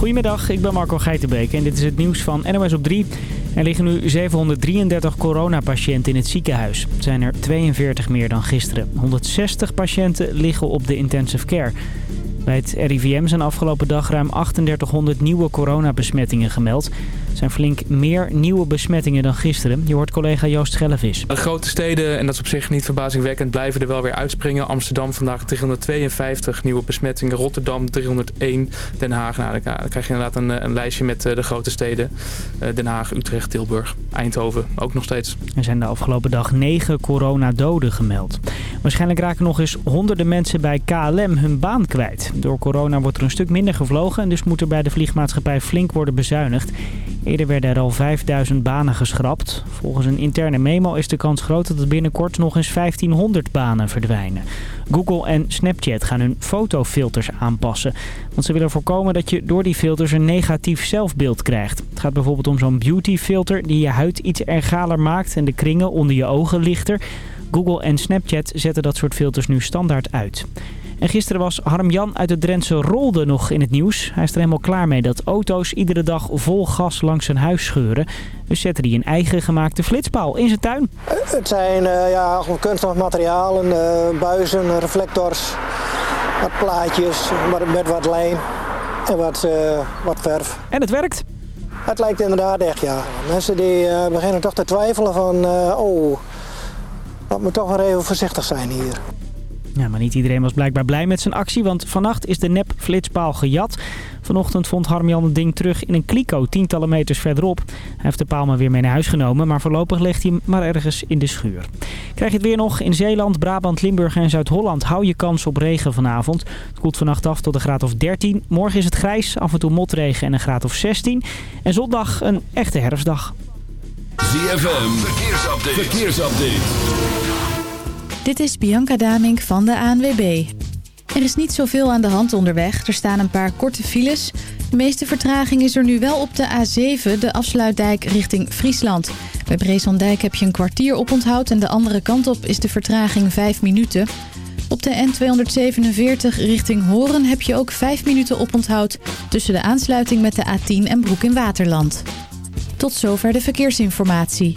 Goedemiddag, ik ben Marco Geitenbeek en dit is het nieuws van NOS op 3. Er liggen nu 733 coronapatiënten in het ziekenhuis. Het zijn er 42 meer dan gisteren. 160 patiënten liggen op de intensive care. Bij het RIVM zijn afgelopen dag ruim 3800 nieuwe coronabesmettingen gemeld. Er zijn flink meer nieuwe besmettingen dan gisteren. Je hoort collega Joost Schellevis. De grote steden, en dat is op zich niet verbazingwekkend, blijven er wel weer uitspringen. Amsterdam vandaag 352 nieuwe besmettingen. Rotterdam 301. Den Haag, nou, dan krijg je inderdaad een, een lijstje met eh, de grote steden. Eh, Den Haag, Utrecht, Tilburg, Eindhoven ook nog steeds. Er zijn de afgelopen dag negen coronadoden gemeld. Waarschijnlijk raken nog eens honderden mensen bij KLM hun baan kwijt. Door corona wordt er een stuk minder gevlogen en dus moet er bij de vliegmaatschappij flink worden bezuinigd. Eerder werden er al 5000 banen geschrapt. Volgens een interne memo is de kans groot dat er binnenkort nog eens 1500 banen verdwijnen. Google en Snapchat gaan hun fotofilters aanpassen. Want ze willen voorkomen dat je door die filters een negatief zelfbeeld krijgt. Het gaat bijvoorbeeld om zo'n beautyfilter die je huid iets ergaler maakt en de kringen onder je ogen lichter. Google en Snapchat zetten dat soort filters nu standaard uit. En gisteren was Harm-Jan uit het Drentse Rolde nog in het nieuws. Hij is er helemaal klaar mee dat auto's iedere dag vol gas langs zijn huis scheuren. Dus zette hij een eigen gemaakte flitspaal in zijn tuin. Het zijn uh, ja, kunststof materialen, uh, buizen, reflectors, wat plaatjes met wat lijm en wat, uh, wat verf. En het werkt? Het lijkt inderdaad echt, ja. Mensen die beginnen toch te twijfelen van, oh, dat moet toch wel even voorzichtig zijn hier. Ja, maar niet iedereen was blijkbaar blij met zijn actie, want vannacht is de nep-flitspaal gejat. Vanochtend vond Harmjan het ding terug in een kliko, tientallen meters verderop. Hij heeft de paal maar weer mee naar huis genomen, maar voorlopig legt hij hem maar ergens in de schuur. Krijg je het weer nog? In Zeeland, Brabant, Limburg en Zuid-Holland hou je kans op regen vanavond. Het koelt vannacht af tot een graad of 13. Morgen is het grijs, af en toe motregen en een graad of 16. En zondag een echte herfstdag. ZFM, verkeersupdate. verkeersupdate. Dit is Bianca Damink van de ANWB. Er is niet zoveel aan de hand onderweg. Er staan een paar korte files. De meeste vertraging is er nu wel op de A7, de afsluitdijk richting Friesland. Bij Breeslandijk heb je een kwartier op onthoud en de andere kant op is de vertraging 5 minuten. Op de N247 richting Horen heb je ook 5 minuten op onthoud tussen de aansluiting met de A10 en Broek in Waterland. Tot zover de verkeersinformatie.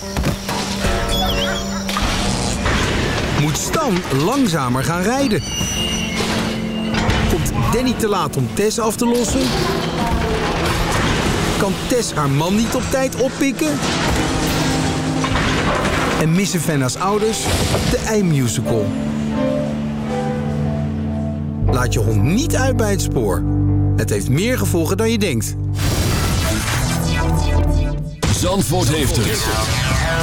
moet Stan langzamer gaan rijden. Komt Danny te laat om Tess af te lossen? Kan Tess haar man niet op tijd oppikken? En missen Fenna's ouders de ei-musical? Laat je hond niet uit bij het spoor. Het heeft meer gevolgen dan je denkt. Zandvoort heeft het.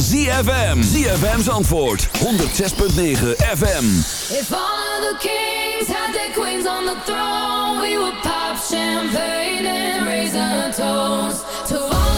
ZFM. ZFM's antwoord 106.9 FM. If all of the kings had their queens on the throne, we would pop champagne and raise a toast to all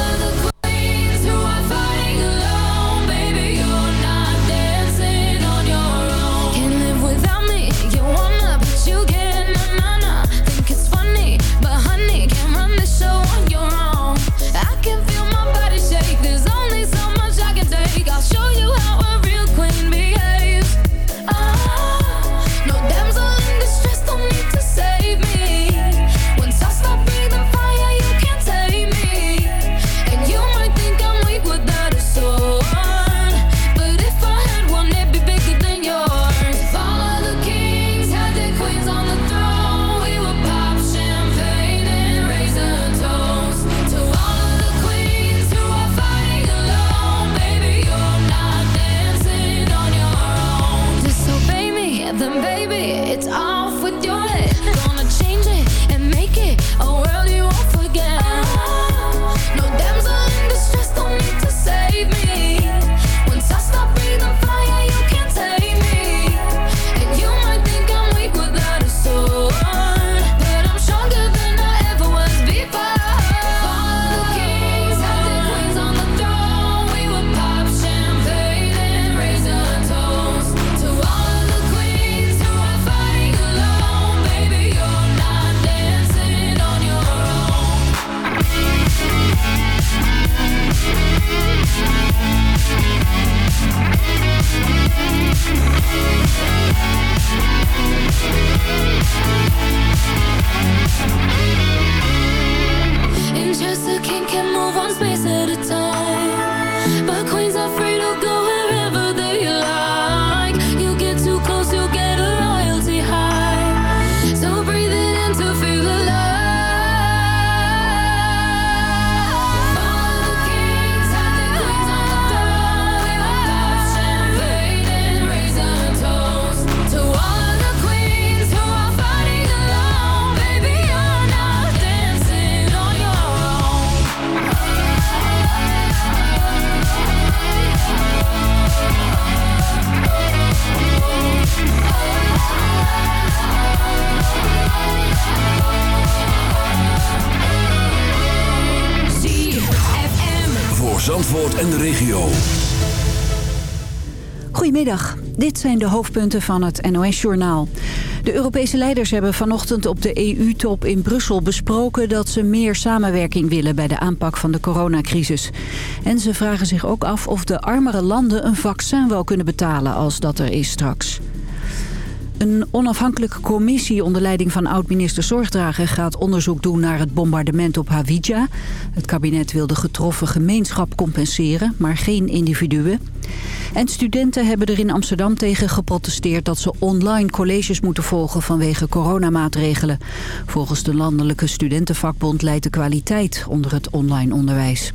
Zandvoort en de regio. Goedemiddag, dit zijn de hoofdpunten van het NOS-journaal. De Europese leiders hebben vanochtend op de EU-top in Brussel besproken... dat ze meer samenwerking willen bij de aanpak van de coronacrisis. En ze vragen zich ook af of de armere landen een vaccin wel kunnen betalen als dat er is straks. Een onafhankelijke commissie onder leiding van oud-minister Zorgdrager gaat onderzoek doen naar het bombardement op Hawija. Het kabinet wil de getroffen gemeenschap compenseren, maar geen individuen. En studenten hebben er in Amsterdam tegen geprotesteerd dat ze online colleges moeten volgen vanwege coronamaatregelen. Volgens de landelijke studentenvakbond leidt de kwaliteit onder het online onderwijs.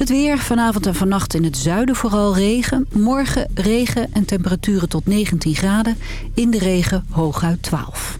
Het weer, vanavond en vannacht in het zuiden vooral regen. Morgen regen en temperaturen tot 19 graden. In de regen hooguit 12.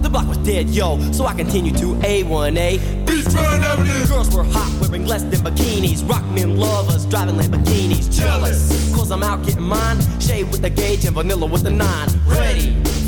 Block was dead, yo, so I continue to A1A. Beachfront Avenue. Girls were hot, wearing less than bikinis. Rock men lovers, driving Lamborghinis. Jealous, cause I'm out getting mine. Shade with the gauge and vanilla with the nine. Ready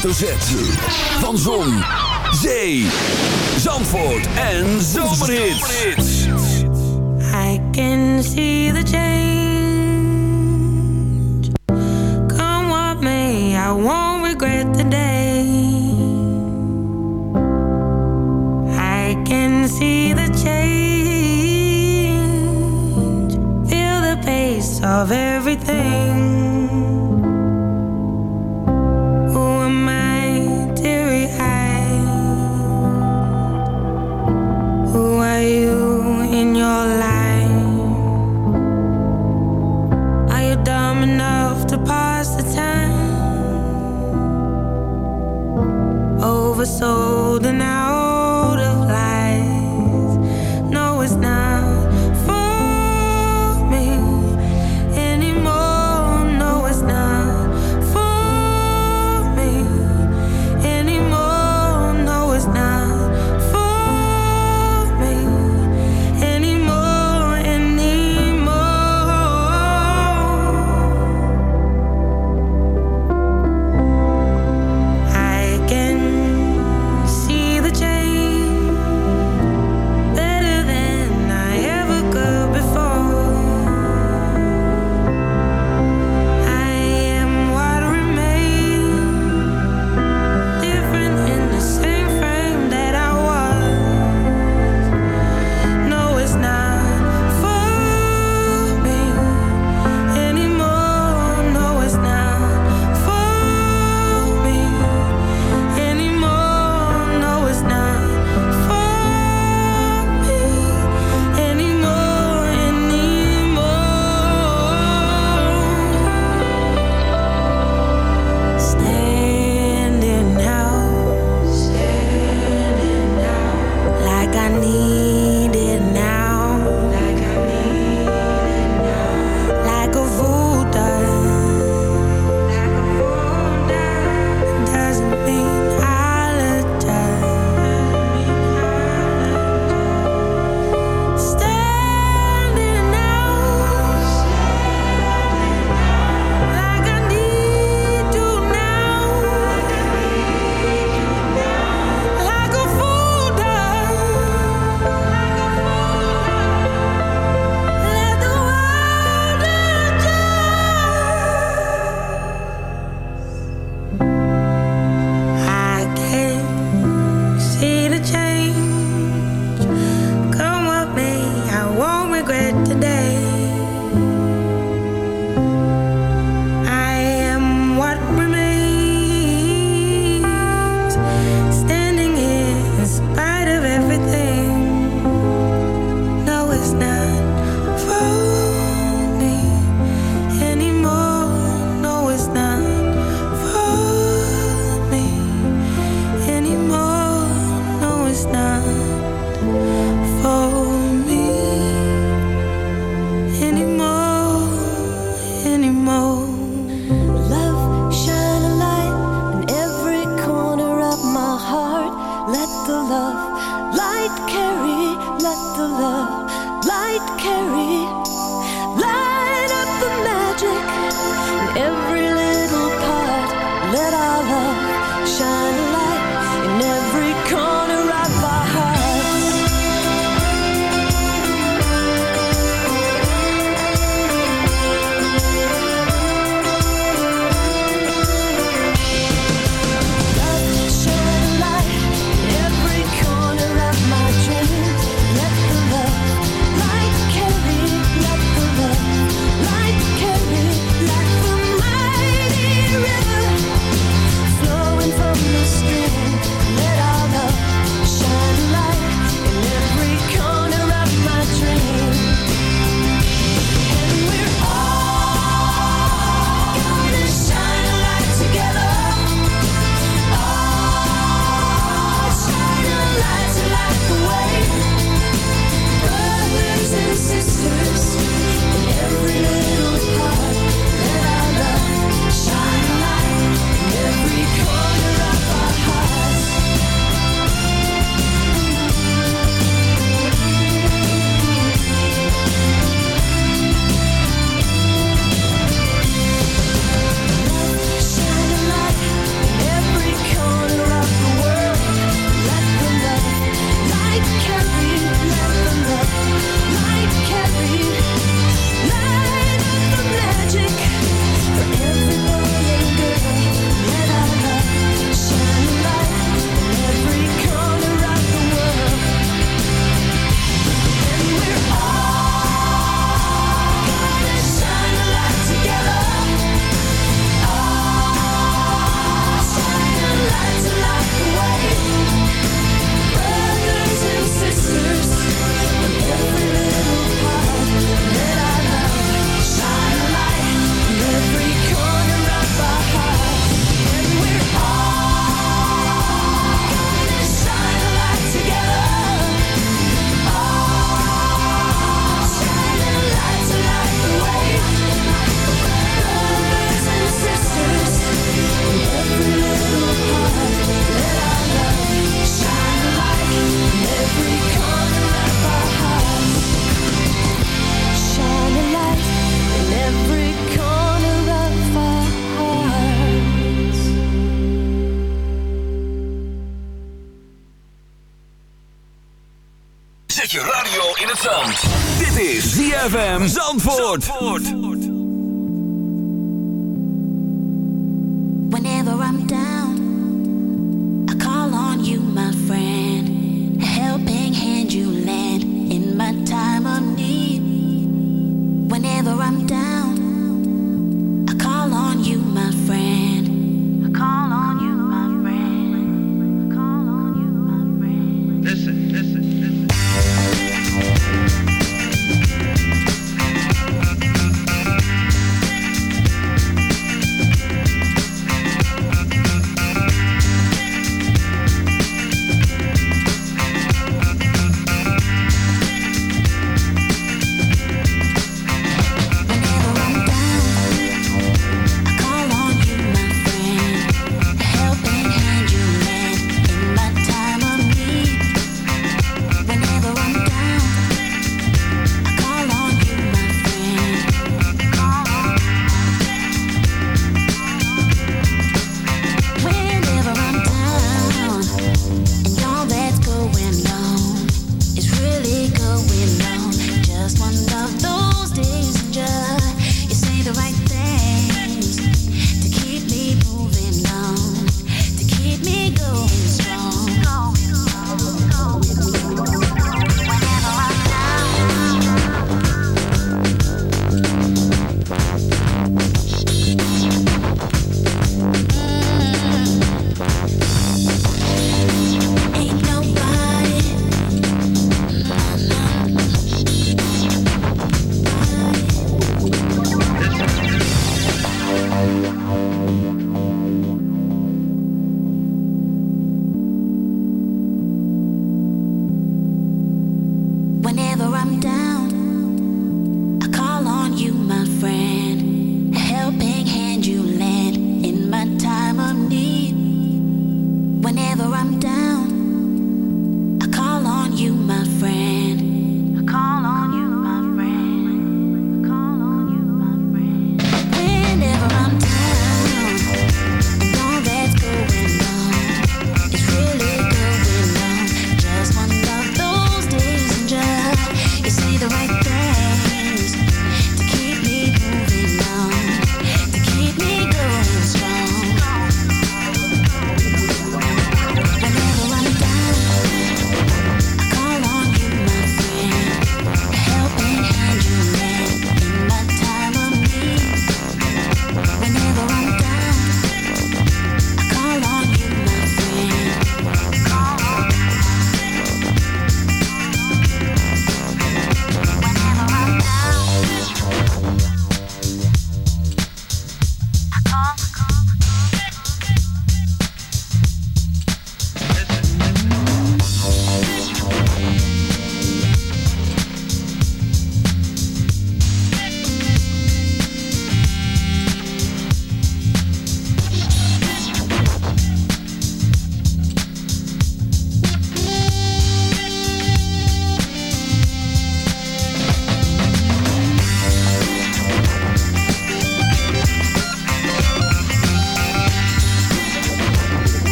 hoofdletter Z. Van Zon, Zee, Zandvoort en Zomerhits. I can see the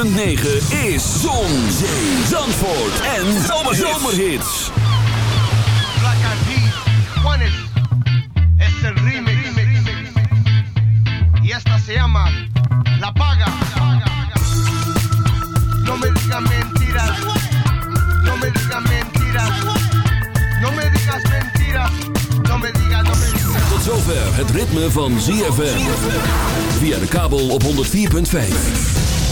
106.9 is Zon, Zee, Zandvoort en Zomerhits. Black Eyed Peas, Juanes, es el remix. Y esta se llama La Paga. No me digas mentiras. No me digas mentiras. No me digas mentiras. No me digas, no me digas. Tot zover het ritme van ZFM. Via de kabel op 104.5.